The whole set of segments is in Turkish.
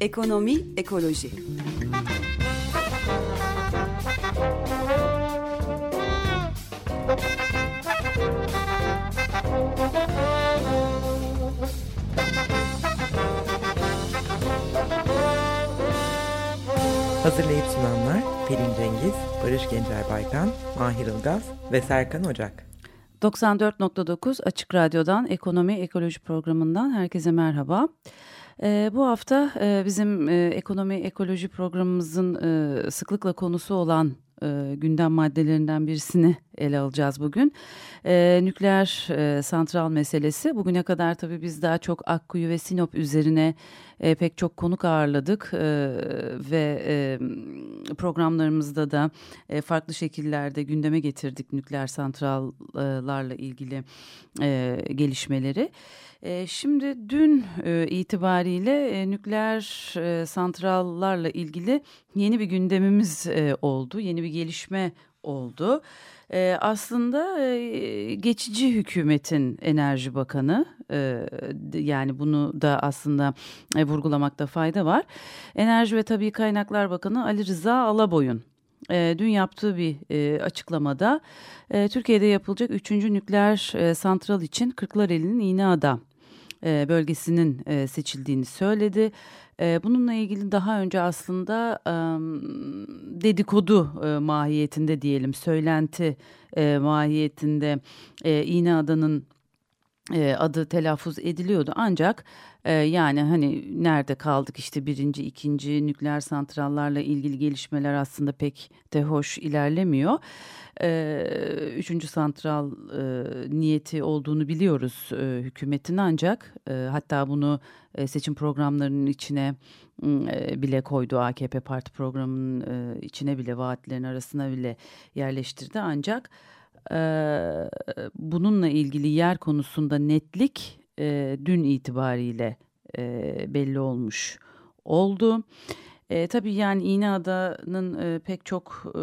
Ekonomi, ekoloji. Pelin Cengiz, Barış Gencer Baykan, Mahir Ilgaz ve Serkan Ocak. 94.9 Açık Radyo'dan Ekonomi Ekoloji programından herkese merhaba. E, bu hafta e, bizim e, ekonomi ekoloji programımızın e, sıklıkla konusu olan e, gündem maddelerinden birisini ele alacağız bugün. E, nükleer e, santral meselesi. Bugüne kadar tabii biz daha çok Akkuyu ve Sinop üzerine e, pek çok konuk ağırladık e, ve e, programlarımızda da e, farklı şekillerde gündeme getirdik nükleer santrallarla ilgili e, gelişmeleri. E, şimdi dün e, itibariyle e, nükleer e, santrallarla ilgili yeni bir gündemimiz e, oldu, yeni bir gelişme oldu. E, aslında e, geçici hükümetin enerji bakanı e, yani bunu da aslında e, vurgulamakta fayda var. Enerji ve Tabii Kaynaklar Bakanı Ali Rıza Alaboy'un e, dün yaptığı bir e, açıklamada e, Türkiye'de yapılacak 3. nükleer e, santral için Kırklareli'nin İğneada e, bölgesinin e, seçildiğini söyledi. E, bununla ilgili daha önce aslında dedikodu mahiyetinde diyelim, söylenti mahiyetinde İğneada'nın adı telaffuz ediliyordu. Ancak yani hani nerede kaldık işte birinci, ikinci nükleer santrallarla ilgili gelişmeler aslında pek de hoş ilerlemiyor. E, üçüncü santral e, niyeti olduğunu biliyoruz e, hükümetin. Ancak e, hatta bunu e, seçim programlarının içine e, bile koydu. AKP parti programının e, içine bile vaatlerin arasına bile yerleştirdi. Ancak e, bununla ilgili yer konusunda netlik e, dün itibariyle e, belli olmuş oldu. E, tabii yani İğneada'nın e, pek çok e,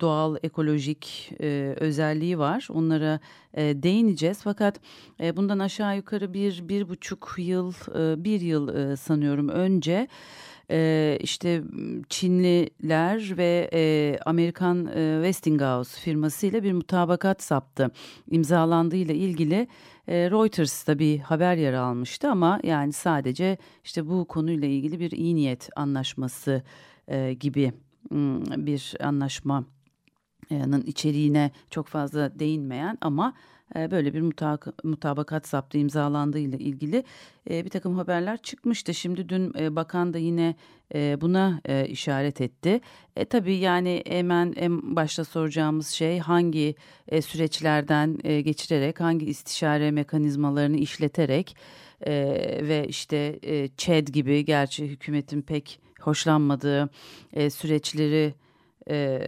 doğal ekolojik e, özelliği var. Onlara e, değineceğiz. Fakat e, bundan aşağı yukarı bir bir buçuk yıl e, bir yıl e, sanıyorum önce e, işte Çinliler ve e, Amerikan e, Westinghouse firmasıyla bir mutabakat saptı. İmzalandığıyla ilgili e, Reuters'ta bir haber yer almıştı ama yani sadece işte bu konuyla ilgili bir iyi niyet anlaşması e, gibi bir anlaşma içeriğine çok fazla değinmeyen ama böyle bir mutabakat zaptı imzalandığı ile ilgili e, bir takım haberler çıkmıştı. Şimdi dün e, bakan da yine buna işaret etti. E, tabii yani hemen en başta soracağımız şey hangi süreçlerden geçirerek hangi istişare mekanizmalarını işleterek ve işte ÇED gibi gerçi hükümetin pek hoşlanmadığı süreçleri e,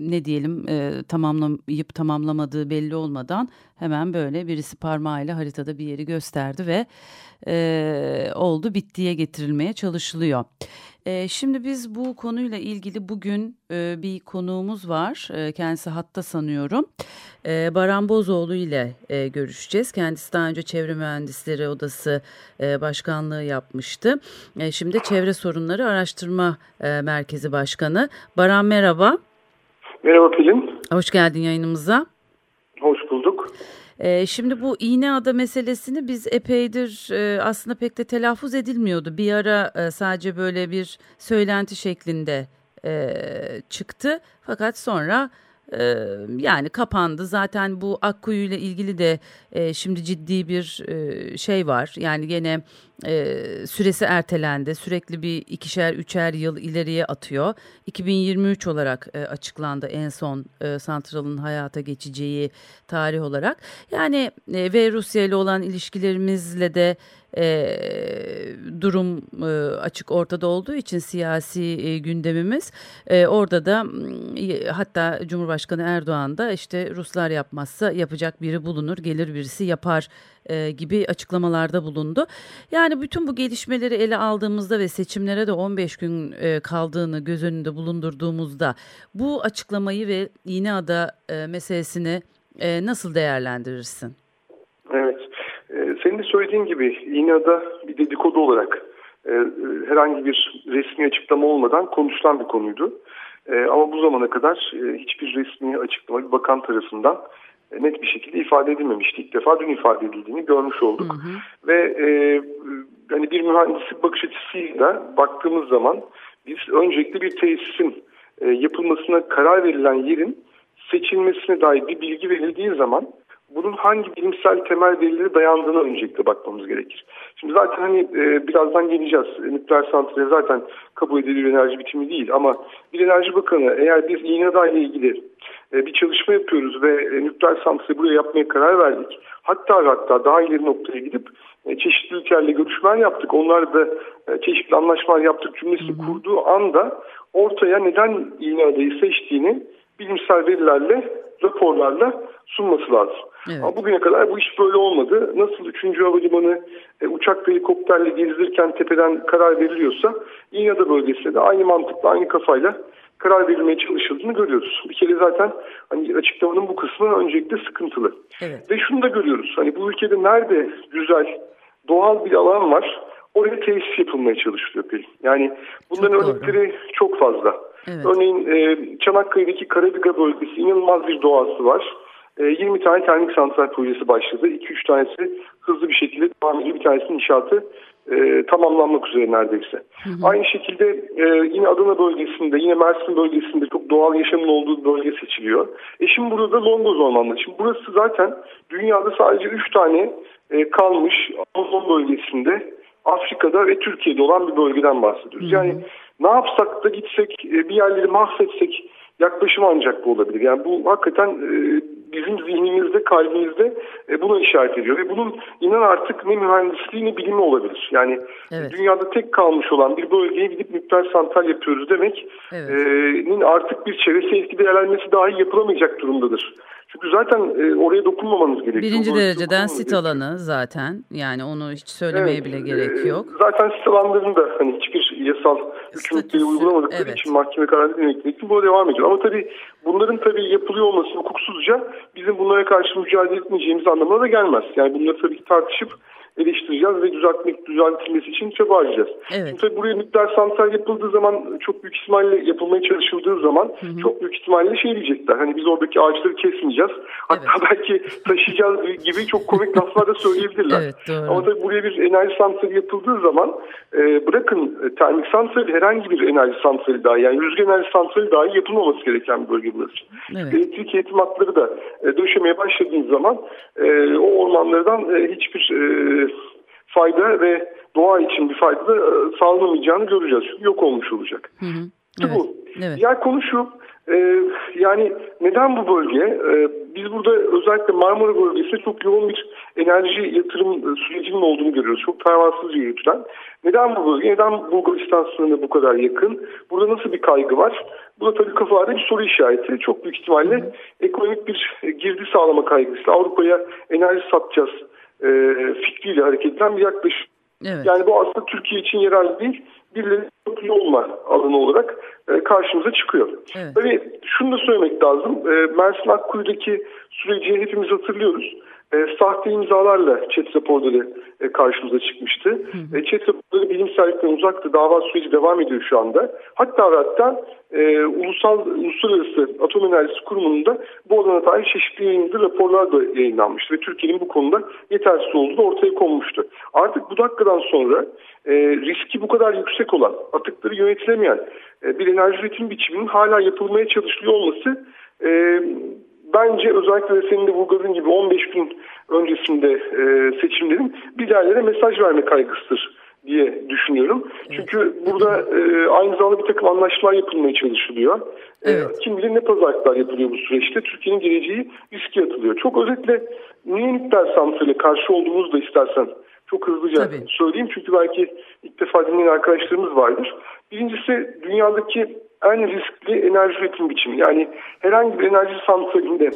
ne diyelim e, tamamlayıp tamamlamadığı belli olmadan hemen böyle birisi parmağıyla haritada bir yeri gösterdi ve e, oldu bittiye getirilmeye çalışılıyor. E, şimdi biz bu konuyla ilgili bugün e, bir konuğumuz var. E, kendisi hatta sanıyorum. E, Baran Bozoğlu ile e, görüşeceğiz. Kendisi daha önce Çevre Mühendisleri Odası e, Başkanlığı yapmıştı. E, şimdi Çevre Sorunları Araştırma e, Merkezi Başkanı. Baran merhaba. Merhaba Pelin. Hoş geldin yayınımıza. Ee, şimdi bu İğneada meselesini biz epeydir e, aslında pek de telaffuz edilmiyordu. Bir ara e, sadece böyle bir söylenti şeklinde e, çıktı. Fakat sonra e, yani kapandı. Zaten bu Akkuyu ile ilgili de e, şimdi ciddi bir e, şey var. Yani gene e, süresi ertelendi. Sürekli bir ikişer üçer yıl ileriye atıyor. 2023 olarak e, açıklandı en son e, santralın hayata geçeceği tarih olarak. Yani e, ve Rusya ile olan ilişkilerimizle de e, durum e, açık ortada olduğu için siyasi e, gündemimiz e, orada da e, hatta Cumhurbaşkanı Erdoğan da işte Ruslar yapmazsa yapacak biri bulunur gelir birisi yapar e, gibi açıklamalarda bulundu. Yani bütün bu gelişmeleri ele aldığımızda ve seçimlere de 15 gün e, kaldığını göz önünde bulundurduğumuzda bu açıklamayı ve İğneada e, meselesini e, nasıl değerlendirirsin? Evet. Ee, senin de söylediğin gibi İğneada bir dedikodu olarak e, herhangi bir resmi açıklama olmadan konuşulan bir konuydu. E, ama bu zamana kadar e, hiçbir resmi açıklama bir bakan tarafından net bir şekilde ifade edilmemişti. İlk defa dün ifade edildiğini görmüş olduk. Hı hı. Ve e, hani bir mühendislik bakış açısıyla baktığımız zaman biz öncelikle bir tesisin e, yapılmasına karar verilen yerin seçilmesine dair bir bilgi verildiği zaman bunun hangi bilimsel temel verilere dayandığına öncelikle bakmamız gerekir. Şimdi zaten hani e, birazdan geleceğiz. Nükleer santrali zaten kabul edilir enerji bitimi değil ama bir enerji bakanı eğer biz İğnedağ ile ilgili e, bir çalışma yapıyoruz ve e, nükleer santrali buraya yapmaya karar verdik. Hatta hatta daha ileri noktaya gidip e, çeşitli ülkelerle görüşmeler yaptık. Onlar da e, çeşitli anlaşmalar yaptık cümlesini kurduğu anda ortaya neden İğneada'yı seçtiğini bilimsel verilerle, raporlarla sunması lazım. Evet. Ama bugüne kadar bu iş böyle olmadı. Nasıl 3. Havalimanı e, uçak ve helikopterle gezilirken tepeden karar veriliyorsa İğneada bölgesinde de aynı mantıkla, aynı kafayla karar verilmeye çalışıldığını görüyoruz. Bir kere zaten hani açıklamanın bu kısmı öncelikle sıkıntılı. Evet. Ve şunu da görüyoruz. Hani bu ülkede nerede güzel, doğal bir alan var oraya tesis yapılmaya çalışılıyor Pelin. Yani bunların çok örnekleri çok fazla. Evet. Örneğin e, Çanakkale'deki Karabiga bölgesi inanılmaz bir doğası var. 20 ee, tane termik santral projesi başladı. 2-3 tanesi hızlı bir şekilde devam ediyor. Bir tanesinin inşaatı e, tamamlanmak üzere neredeyse. Hı hı. Aynı şekilde e, yine Adana bölgesinde, yine Mersin bölgesinde çok doğal yaşamın olduğu bölge seçiliyor. E şimdi burada da Longoz ormanları. Şimdi burası zaten dünyada sadece 3 tane e, kalmış Amazon bölgesinde, Afrika'da ve Türkiye'de olan bir bölgeden bahsediyoruz. Hı hı. Yani ne yapsak da gitsek, e, bir yerleri mahvetsek yaklaşım ancak bu olabilir. Yani bu hakikaten e, bizim zihnimizde, kalbimizde e, buna işaret ediyor. Ve bunun inan artık ne mühendisliği ne bilimi olabilir. Yani evet. dünyada tek kalmış olan bir bölgeye gidip nükleer santral yapıyoruz demek evet. e, artık bir çevresi etki değerlenmesi dahi yapılamayacak durumdadır. Çünkü zaten e, oraya dokunmamanız gerekiyor. Birinci dereceden sit alanı zaten yani onu hiç söylemeye evet, bile gerek e, yok. E, zaten sit alanlarında hani hiçbir yasal hükümetleri uygulamadıkları evet. için mahkeme kararı dinlemekleri için bu devam ediyor. Ama tabii bunların tabii yapılıyor olması hukuksuzca bizim bunlara karşı mücadele etmeyeceğimiz anlamına da gelmez. Yani bunları tabii ki tartışıp eleştireceğiz ve düzeltmek, düzeltilmesi için çaba harcayacağız. Evet. Şimdi tabii buraya nükleer santral yapıldığı zaman çok büyük ihtimalle yapılmaya çalışıldığı zaman hı hı. çok büyük ihtimalle şey diyecekler. Hani biz oradaki ağaçları kesmeyeceğiz. Hatta evet. belki taşıyacağız gibi çok komik laflar da söyleyebilirler. Evet, doğru. Ama tabii buraya bir enerji santrali yapıldığı zaman e, bırakın e, termik santrali herhangi bir enerji santrali daha yani rüzgar enerji santrali dahi yapılmaması gereken bir bölge burası. Evet. Elektrik eğitim hatları da e, döşemeye başladığınız zaman e, o ormanlardan e, hiçbir e, fayda ve doğa için bir fayda da e, sağlanamayacağını göreceğiz. Yok olmuş olacak. Hı hı. Evet. Bu. Evet. Diğer konu şu. E, yani neden bu bölge? E, biz burada özellikle Marmara bölgesinde çok yoğun bir enerji yatırım sürecinin olduğunu görüyoruz. Çok pervasızca yürütülen. Neden bu bölge? Neden Bulgaristan sınırına bu kadar yakın? Burada nasıl bir kaygı var? Bu da tabii kafalarda bir soru işareti. Çok büyük ihtimalle ekonomik bir girdi sağlama kaygısı. Avrupa'ya enerji satacağız e, fikriyle hareket eden bir yaklaşım. Evet. Yani bu aslında Türkiye için yerel değil, birileri köprü olma alanı olarak e, karşımıza çıkıyor. Evet. Tabii şunu da söylemek lazım. E, Mersin Akkuyu'daki süreci hepimiz hatırlıyoruz. E, sahte imzalarla chat raporları e, karşımıza çıkmıştı. Hı E, chat raporları bilimsellikten uzaktı. Dava süreci devam ediyor şu anda. Hatta hatta e, ulusal uluslararası atom enerjisi kurumunda bu alana dair çeşitli yayınlı raporlar da yayınlanmıştı ve Türkiye'nin bu konuda yetersiz olduğu da ortaya konmuştu. Artık bu dakikadan sonra e, riski bu kadar yüksek olan, atıkları yönetilemeyen e, bir enerji üretim biçiminin hala yapılmaya çalışılıyor olması e, bence özellikle de senin de vurguladığın gibi 15 gün öncesinde e, seçimlerin bir yerlere mesaj verme kaygısıdır diye düşünüyorum. Çünkü burada e, aynı zamanda bir takım anlaşmalar yapılmaya çalışılıyor. E, evet. Kim bilir ne pazarlıklar yapılıyor bu süreçte. Türkiye'nin geleceği riske atılıyor. Çok özetle niye nükleer santrale karşı olduğumuzu da istersen çok hızlıca Tabii. söyleyeyim çünkü belki ilk defa dinleyen arkadaşlarımız vardır. Birincisi dünyadaki en riskli enerji üretim biçimi. Yani herhangi bir enerji santralinde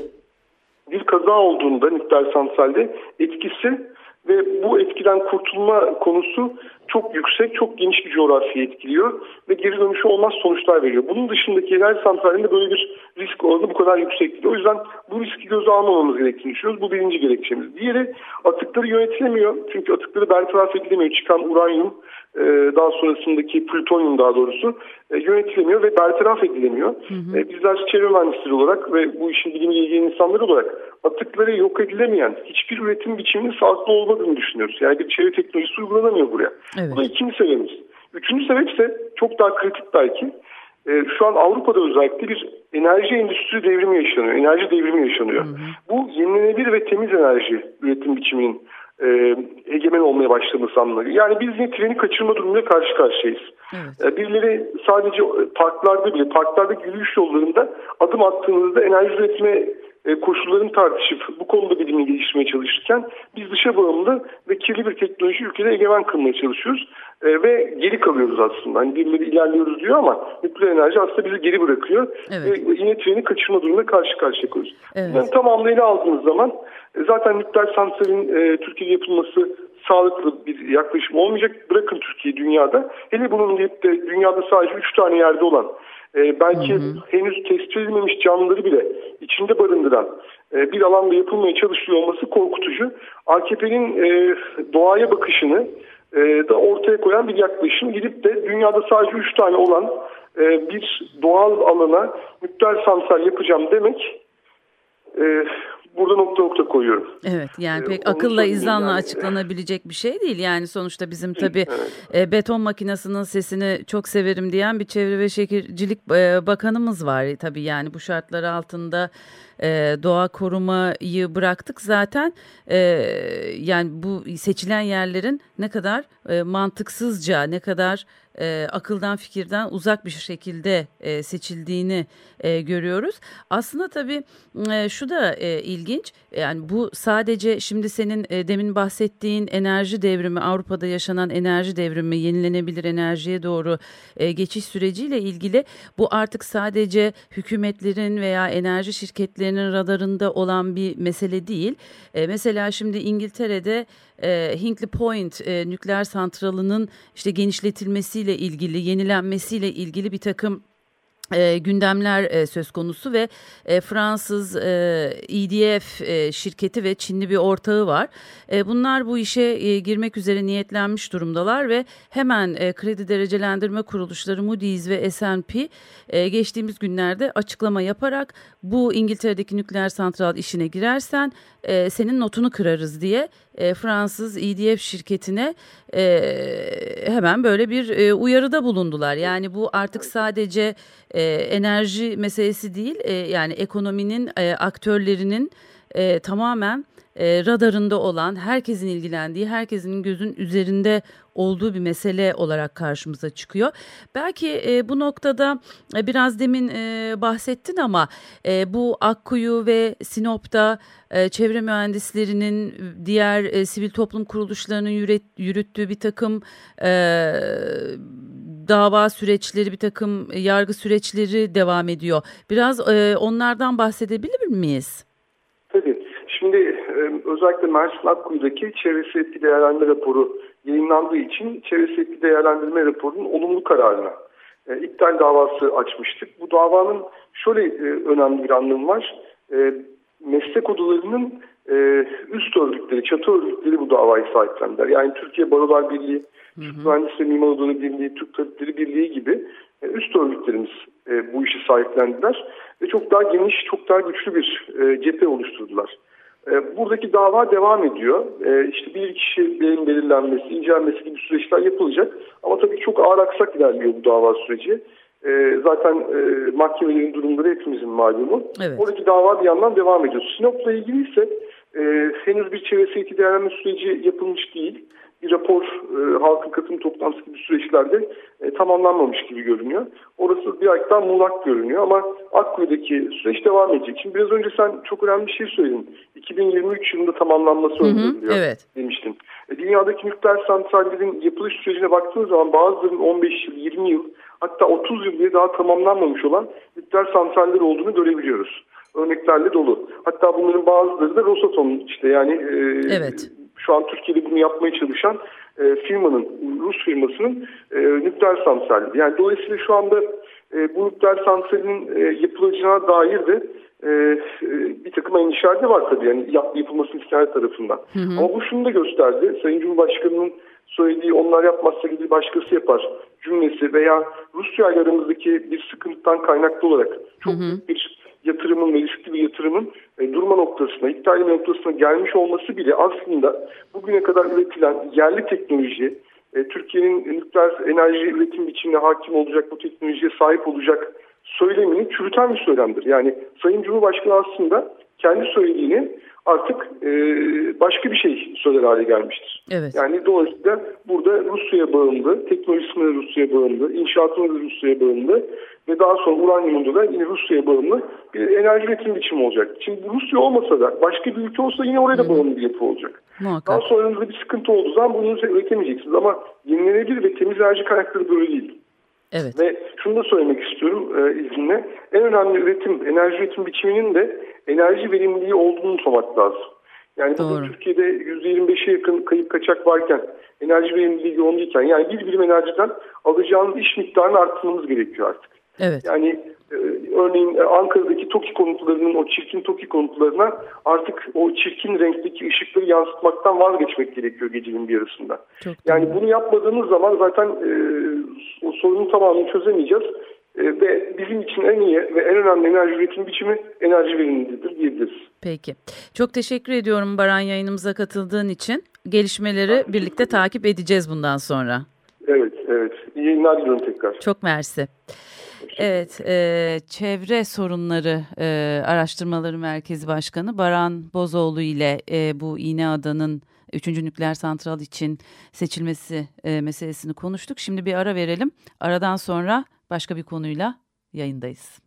bir kaza olduğunda nükleer santralde etkisi ve bu etkiden kurtulma konusu çok yüksek, çok geniş bir coğrafyayı etkiliyor ve geri dönüşü olmaz sonuçlar veriyor. Bunun dışındaki enerji santralinde böyle bir risk oranı bu kadar yüksek değil. O yüzden bu riski göze almamamız gerektiğini düşünüyoruz. Bu birinci gerekçemiz. Diğeri atıkları yönetilemiyor. Çünkü atıkları bertaraf edilemiyor. Çıkan uranyum e, daha sonrasındaki plütonyum daha doğrusu e, yönetilemiyor ve bertaraf edilemiyor. Hı hı. E, bizler çevre mühendisleri olarak ve bu işin bilimiyle ilgili insanlar olarak atıkları yok edilemeyen hiçbir üretim biçiminin sağlıklı olmadığını düşünüyoruz. Yani bir çevre teknolojisi uygulanamıyor buraya. Evet. Bu da ikinci sebebimiz. Üçüncü sebep ise çok daha kritik belki. Şu an Avrupa'da özellikle bir enerji endüstri devrimi yaşanıyor. Enerji devrimi yaşanıyor. Hı hı. Bu yenilenebilir ve temiz enerji üretim biçiminin e, egemen olmaya başlaması anlamına Yani biz yine treni kaçırma durumuyla karşı karşıyayız. Evet. E, birileri sadece parklarda bile, parklardaki yürüyüş yollarında adım attığınızda enerji üretme e, koşullarını tartışıp bu konuda bilimi geliştirmeye çalışırken biz dışa bağımlı ve kirli bir teknoloji ülkede egemen kılmaya çalışıyoruz e, ve geri kalıyoruz aslında. Hani birileri ilerliyoruz diyor ama nükleer enerji aslında bizi geri bırakıyor evet. ve yine treni kaçırma durumuna karşı karşıya kalıyoruz. Evet. Yani tamamını aldığınız zaman e, zaten nükleer santralin e, Türkiye'de yapılması sağlıklı bir yaklaşım olmayacak. Bırakın Türkiye dünyada. Hele bunun de dünyada sadece 3 tane yerde olan e, belki hı hı. henüz tespit edilmemiş canlıları bile içinde barındıran e, bir alanda yapılmaya çalışıyor olması korkutucu. AKP'nin e, doğaya bakışını e, da ortaya koyan bir yaklaşım. Gidip de dünyada sadece 3 tane olan e, bir doğal alana nükleer santral yapacağım demek e, burada nokta nokta koyuyorum. Evet yani ee, pek akılla izanla yani. açıklanabilecek bir şey değil. Yani sonuçta bizim tabii evet. e, beton makinesinin sesini çok severim diyen bir çevre ve şehircilik e, bakanımız var. Tabii yani bu şartlar altında e, doğa korumayı bıraktık zaten e, yani bu seçilen yerlerin ne kadar e, mantıksızca ne kadar e, akıldan fikirden uzak bir şekilde e, seçildiğini e, görüyoruz. Aslında tabii e, şu da e, ilginç yani bu sadece şimdi senin e, demin bahsettiğin enerji devrimi Avrupa'da yaşanan enerji devrimi yenilenebilir enerjiye doğru e, geçiş süreciyle ilgili bu artık sadece hükümetlerin veya enerji şirketlerinin radarında olan bir mesele değil. E, mesela şimdi İngiltere'de e, Hinkley Point e, nükleer santralının işte genişletilmesiyle ilgili, yenilenmesiyle ilgili bir takım e, gündemler e, söz konusu ve e, Fransız e, EDF e, şirketi ve Çinli bir ortağı var. E, bunlar bu işe e, girmek üzere niyetlenmiş durumdalar ve hemen e, kredi derecelendirme kuruluşları Moody's ve S&P e, geçtiğimiz günlerde açıklama yaparak bu İngiltere'deki nükleer santral işine girersen e, senin notunu kırarız diye e, Fransız EDF şirketine e, hemen böyle bir e, uyarıda bulundular. Yani bu artık sadece e, enerji meselesi değil e, yani ekonominin e, aktörlerinin e, tamamen e, radarında olan, herkesin ilgilendiği, herkesin gözün üzerinde olduğu bir mesele olarak karşımıza çıkıyor. Belki e, bu noktada e, biraz demin e, bahsettin ama e, bu Akkuyu ve Sinop'ta e, çevre mühendislerinin diğer e, sivil toplum kuruluşlarının yürüt, yürüttüğü bir takım e, dava süreçleri, bir takım yargı süreçleri devam ediyor. Biraz e, onlardan bahsedebilir miyiz? Tabii. Şimdi e, özellikle Mersin Akkuyu'daki çevresi etki değerlendirme raporu yayınlandığı için çevresi etki değerlendirme raporunun olumlu kararına e, iptal davası açmıştık. Bu davanın şöyle e, önemli bir anlamı var. E, meslek odalarının e, üst örgütleri, çatı örgütleri bu davayı sahiplendiler. Yani Türkiye Barolar Birliği, Türk Mühendis ve Mimar Odaları Birliği, Türk Tabipleri Birliği gibi e, üst örgütlerimiz e, bu işi sahiplendiler. Ve çok daha geniş, çok daha güçlü bir e, cephe oluşturdular. E, buradaki dava devam ediyor. E, işte bir kişilerin belirlenmesi, incelenmesi gibi süreçler yapılacak. Ama tabii çok ağır aksak ilerliyor bu dava süreci. E, zaten mahkemelerin durumları hepimizin malumu. Evet. Oradaki dava bir yandan devam ediyor. Sinop'la ilgili ise henüz bir çevre seyiti değerlendirme süreci yapılmış değil. Bir rapor e, halkın katılım toplantısı gibi süreçlerde e, tamamlanmamış gibi görünüyor. Orası bir daha muğlak görünüyor ama Akkuyu'daki süreç devam edecek. Şimdi biraz önce sen çok önemli bir şey söyledin. 2023 yılında tamamlanması öngörülüyor evet. demiştin. E, dünyadaki nükleer santrallerin yapılış sürecine baktığınız zaman bazılarının 15 yıl, 20 yıl hatta 30 yıl diye daha tamamlanmamış olan nükleer santraller olduğunu görebiliyoruz. Örneklerle dolu. Hatta bunların bazıları da Rosatom işte yani e, evet. Şu an Türkiye'de bunu yapmaya çalışan e, firmanın, Rus firmasının e, nükleer santrali. Yani dolayısıyla şu anda e, bu nükleer santralinin e, yapılacağına dair de e, e, bir takım endişeler de var tabii yani yap, yapılmasını isteyen tarafından. Hı hı. Ama bu şunu da gösterdi. Sayın Cumhurbaşkanı'nın söylediği onlar yapmazsa gibi başkası yapar cümlesi veya Rusya ile aramızdaki bir sıkıntıdan kaynaklı olarak çok hı hı. bir yatırımın ve riskli bir yatırımın e, durma noktasına, iptal etme noktasına gelmiş olması bile aslında bugüne kadar üretilen yerli teknoloji, e, Türkiye'nin nükleer enerji üretim biçimine hakim olacak, bu teknolojiye sahip olacak söylemini çürüten bir söylemdir. Yani Sayın Cumhurbaşkanı aslında kendi söylediğini artık e, başka bir şey söyler hale gelmiştir. Evet. Yani dolayısıyla burada Rusya'ya bağımlı, teknolojisinde Rusya'ya bağımlı, inşaatında Rusya'ya bağımlı ve daha sonra uranyumunda da yine Rusya'ya bağımlı bir enerji üretim biçimi olacak. Şimdi Rusya olmasa da başka bir ülke olsa yine oraya da bağımlı bir yapı olacak. Muhakkak. Daha sonra önünüzde bir sıkıntı olduğu zaman bunu üretemeyeceksiniz ama yenilenebilir ve temiz enerji kaynakları böyle değil. Evet. Ve şunu da söylemek istiyorum e, izinle. En önemli üretim, enerji üretim biçiminin de enerji verimliliği olduğunu unutmamak lazım. Yani bugün Türkiye'de %25'e yakın kayıp kaçak varken, enerji verimliliği yoğun değilken, yani bir birim enerjiden alacağınız iş miktarını arttırmamız gerekiyor artık. Evet. Yani e, örneğin e, Ankara'daki TOKİ konutlarının o çirkin TOKİ konutlarına artık o çirkin renkteki ışıkları yansıtmaktan vazgeçmek gerekiyor gecenin bir yarısında. Çok yani doğru. bunu yapmadığımız zaman zaten e, o sorunun tamamını çözemeyeceğiz. E, ve bizim için en iyi ve en önemli enerji üretim biçimi enerji verimliliğidir diyebiliriz. Peki. Çok teşekkür ediyorum Baran yayınımıza katıldığın için. Gelişmeleri birlikte takip edeceğiz bundan sonra. Evet, evet. İyi yayınlar diliyorum tekrar. Çok mersi. Evet, e, Çevre Sorunları e, Araştırmaları Merkezi Başkanı Baran Bozoğlu ile e, bu İğneada'nın 3. nükleer santral için seçilmesi e, meselesini konuştuk. Şimdi bir ara verelim. Aradan sonra başka bir konuyla yayındayız.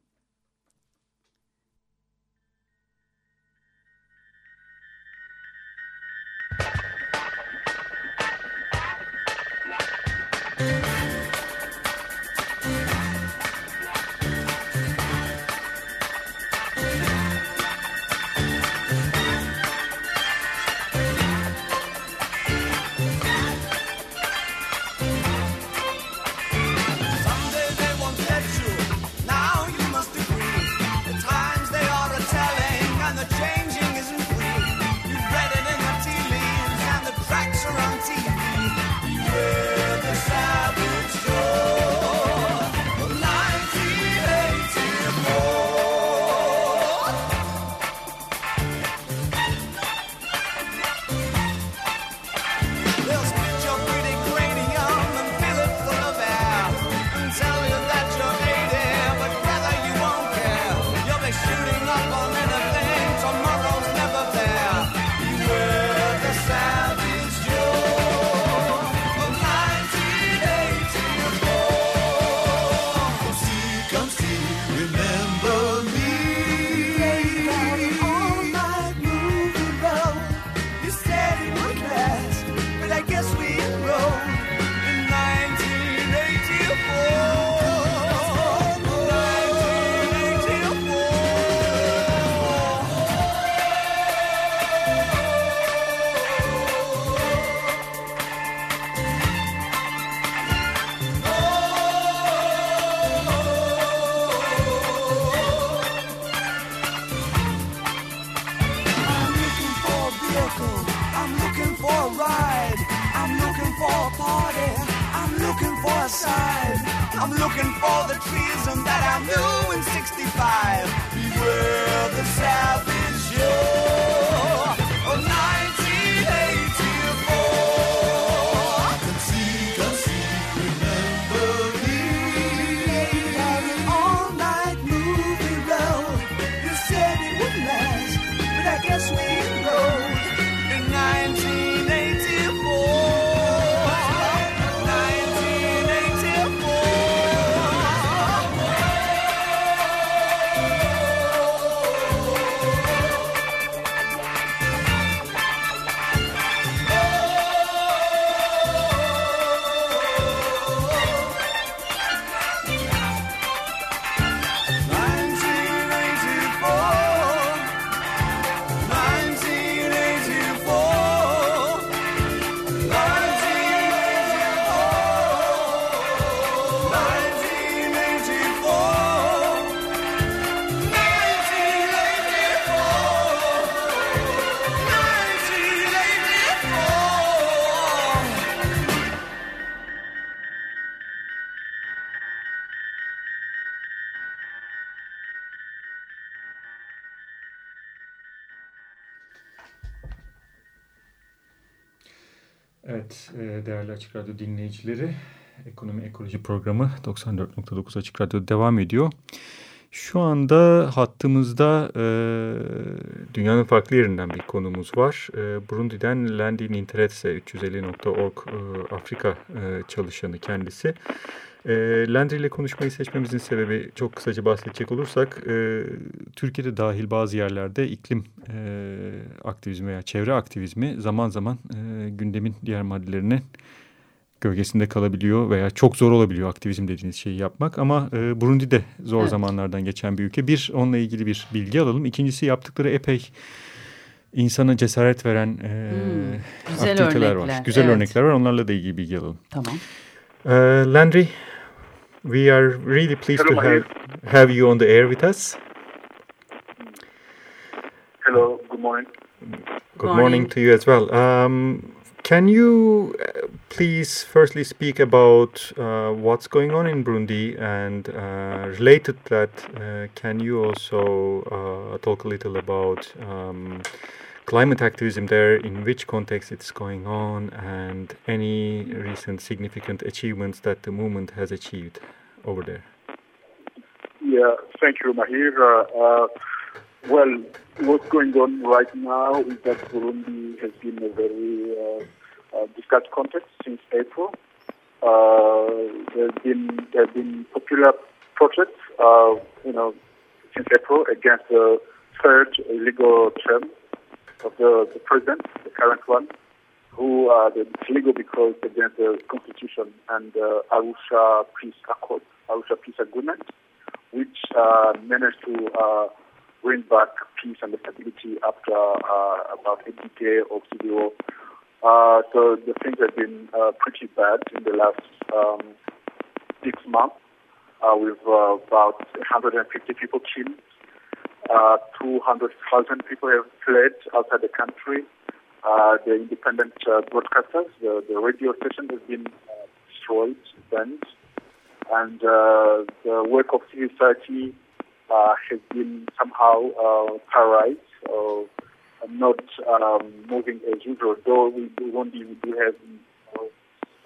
Evet, e, değerli Açık Radyo dinleyicileri, Ekonomi Ekoloji Programı 94.9 Açık Radyo devam ediyor. Şu anda hattımızda e, dünyanın farklı yerinden bir konumuz var. E, Burundi'den Landin Interesse 350.org e, Afrika e, çalışanı kendisi. E, Landry ile konuşmayı seçmemizin sebebi çok kısaca bahsedecek olursak e, Türkiye'de dahil bazı yerlerde iklim e, aktivizmi veya çevre aktivizmi zaman zaman e, gündemin diğer maddelerine gölgesinde kalabiliyor veya çok zor olabiliyor aktivizm dediğiniz şeyi yapmak. Ama e, Burundi de zor evet. zamanlardan geçen bir ülke. Bir, onunla ilgili bir bilgi alalım. İkincisi yaptıkları epey insana cesaret veren e, hmm, güzel aktiviteler örnekler. var. Güzel evet. örnekler var. Onlarla da ilgili bilgi alalım. Tamam. Uh, Landry, we are really pleased Hello, to have, have you on the air with us. Hello, good morning. Good morning, morning to you as well. Um, Can you uh, please firstly speak about uh, what's going on in Burundi and uh, related to that, uh, can you also uh, talk a little about um, climate activism there, in which context it's going on, and any recent significant achievements that the movement has achieved over there? Yeah, thank you, Mahir. Uh, well, what's going on right now is that Burundi has been a very uh, uh, discussed context since April. Uh, there have been there been popular protests, uh, you know, since April against the third illegal term of the, the president, the current one, who uh, it's illegal because against the constitution and the Arusha Peace Accord, Arusha Peace Agreement, which uh, managed to uh, bring back peace and stability after uh, about a decade of civil uh, so the things have been uh, pretty bad in the last um, six months. Uh, with uh, about 150 people killed. Uh, 200,000 people have fled outside the country. Uh, the independent uh, broadcasters, the, the radio station has been uh, destroyed, burned, and uh, the work of civil society uh, has been somehow uh, paralyzed. or not um, moving as usual, though we do, only, we do have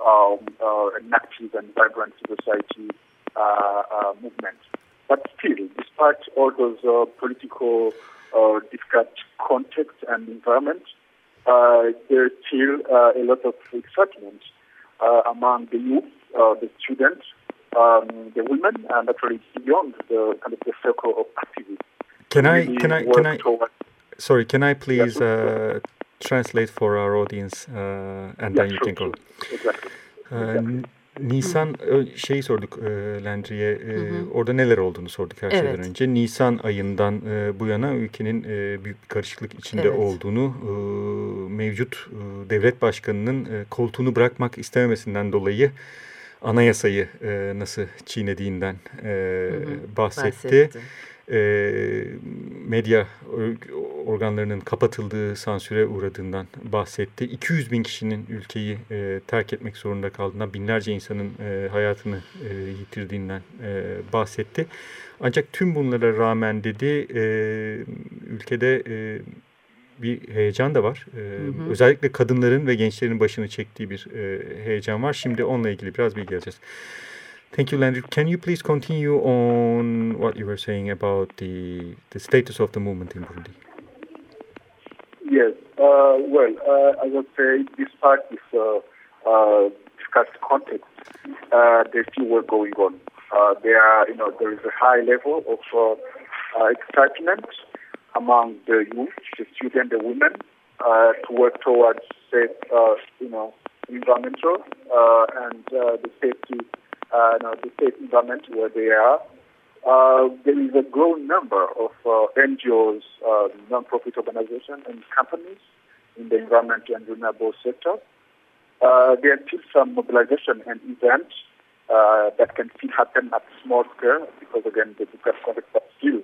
um, uh, an active and vibrant civil society uh, uh, movement. But still, despite all those political uh, difficult context and environment, uh, there's still a lot of excitement uh, among the youth, uh, the students, um, the women, and actually beyond the kind of the circle of activists. Can I? Can I? Can I? Towards sorry, can I please uh, translate for our audience uh, and then you can go. Exactly. Uh, Nisan şeyi sorduk e, Landry'e e, orada neler olduğunu sorduk her evet. şeyden önce. Nisan ayından e, bu yana ülkenin e, büyük bir karışıklık içinde evet. olduğunu e, mevcut e, devlet başkanının e, koltuğunu bırakmak istememesinden dolayı anayasayı e, nasıl çiğnediğinden e, hı hı. bahsetti. bahsetti e, medya organlarının kapatıldığı, sansüre uğradığından bahsetti. 200 bin kişinin ülkeyi e, terk etmek zorunda kaldığından, binlerce insanın e, hayatını e, yitirdiğinden e, bahsetti. Ancak tüm bunlara rağmen dedi, e, ülkede e, bir heyecan da var. Ee, hı hı. Özellikle kadınların ve gençlerin başını çektiği bir e, heyecan var. Şimdi onunla ilgili biraz bilgi alacağız. Thank you, Landry. Can you please continue on what you were saying about the the status of the movement in Burundi? Yes. Uh, well, uh, as I say, despite this uh, uh, discussed context, uh, there's still work going on. Uh, there, are, you know, there is a high level of uh, uh, excitement among the youth, the students, the women, uh, to work towards safe, uh, you know, environmental uh, and uh, the safety uh, know, the safe environment where they are. Uh, there is a growing number of uh, NGOs, uh, non-profit organizations, and companies in the environment and renewable sector. Uh, there are still some mobilization and events uh, that can still happen at small scale because, again, the different context, but still,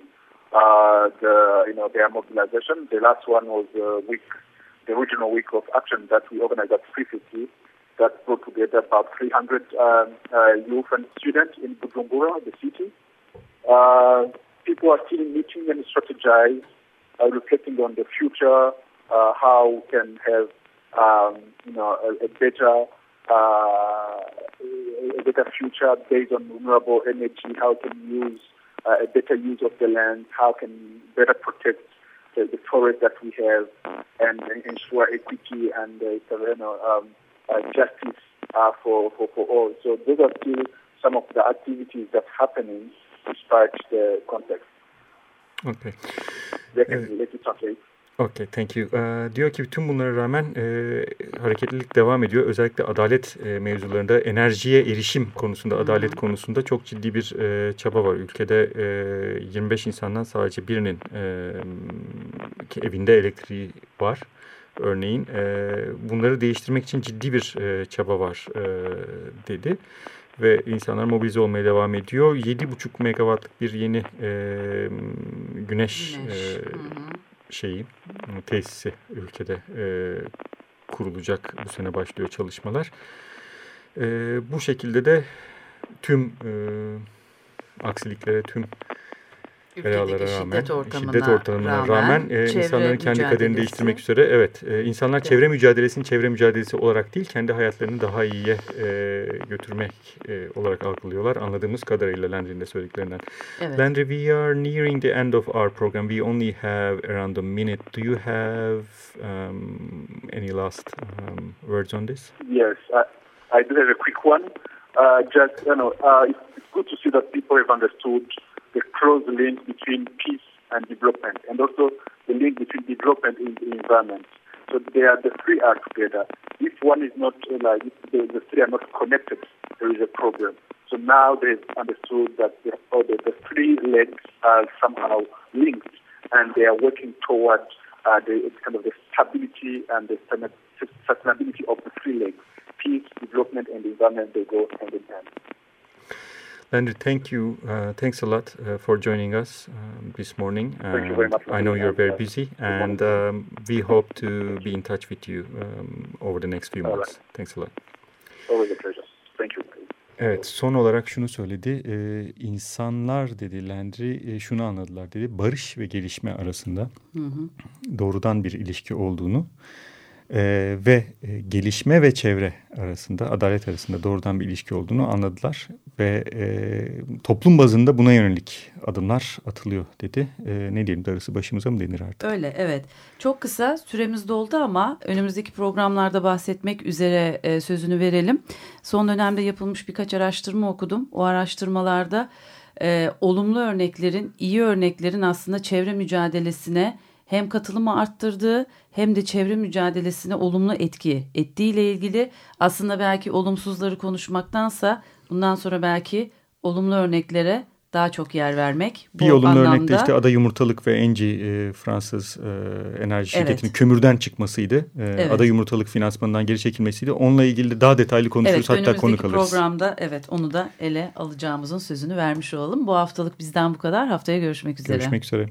uh, the, you know, their mobilization. The last one was the week, the regional week of action that we organized at 350 that brought together about 300 um, uh, youth and students in Bujumbura, the city. Uh, people are still meeting and strategizing, uh, reflecting on the future, uh, how we can have um, you know, a, a better uh, a better future based on renewable energy, how can use uh, a better use of the land, how can better protect the, the forest that we have, and, and ensure equity and uh, know, um, uh, justice uh, for, for, for all. So those are still some of the activities that's happening despite the context. Okay. They can, uh, let translate. Okay, thank you. Ee, diyor ki tüm bunlara rağmen e, hareketlilik devam ediyor. Özellikle adalet e, mevzularında, enerjiye erişim konusunda, adalet konusunda çok ciddi bir e, çaba var. Ülkede e, 25 insandan sadece birinin e, evinde elektriği var. Örneğin e, bunları değiştirmek için ciddi bir e, çaba var e, dedi. Ve insanlar mobilize olmaya devam ediyor. 7,5 megawattlık bir yeni e, güneş, güneş. E, şeyi tesisi ülkede e, kurulacak. Bu sene başlıyor çalışmalar. E, bu şekilde de tüm e, aksiliklere, tüm rağmen, şiddet ortamına, şiddet ortamına rağmen, rağmen e, insanların kendi kaderini değiştirmek üzere, evet, e, insanlar evet. çevre mücadelesini çevre mücadelesi olarak değil, kendi hayatlarını daha iyiye e, götürmek e, olarak algılıyorlar. Anladığımız kadarıyla Landry'nin de söylediklerinden. Evet. Landry, we are nearing the end of our program. We only have around a minute. Do you have um, any last um, words on this? Yes, I, I do have a quick one. Uh, just, you know, uh, it's, it's good to see that people have understood the close link between peace and development, and also the link between development and the environment. So they are the three are together. If one is not uh, like the, the three are not connected, there is a problem. So now they've understood that the, the, the three legs are somehow linked, and they are working towards uh, the kind of the stability and the sustainability of the three legs: peace, development, and environment. They go hand in hand. Landry, thank you. Uh, thanks a lot uh, for joining us um, this morning. Thank you very much. I know you're very busy, and um, we hope to be in touch with you um, over the next few months. Right. Thanks a lot. Always a pleasure. Thank you. Evet son olarak şunu söyledi ee, insanlar dedi Landry e, şunu anladılar dedi barış ve gelişme arasında hı hı. doğrudan bir ilişki olduğunu e, ve e, gelişme ve çevre arasında, adalet arasında doğrudan bir ilişki olduğunu anladılar ve e, toplum bazında buna yönelik adımlar atılıyor dedi. E, ne diyelim darısı başımıza mı denir artık? Öyle evet. Çok kısa süremiz doldu ama önümüzdeki programlarda bahsetmek üzere e, sözünü verelim. Son dönemde yapılmış birkaç araştırma okudum. O araştırmalarda e, olumlu örneklerin, iyi örneklerin aslında çevre mücadelesine hem katılımı arttırdığı hem de çevre mücadelesine olumlu etki ettiğiyle ilgili aslında belki olumsuzları konuşmaktansa bundan sonra belki olumlu örneklere daha çok yer vermek. Bir olumlu anlamda... örnek de işte ada yumurtalık ve Enci e, Fransız e, enerji şirketinin evet. kömürden çıkmasıydı. E, evet. Ada yumurtalık finansmanından geri çekilmesiydi. Onunla ilgili de daha detaylı konuşuruz evet, hatta konuk alırız. programda evet onu da ele alacağımızın sözünü vermiş olalım. Bu haftalık bizden bu kadar. Haftaya görüşmek üzere. Görüşmek üzere.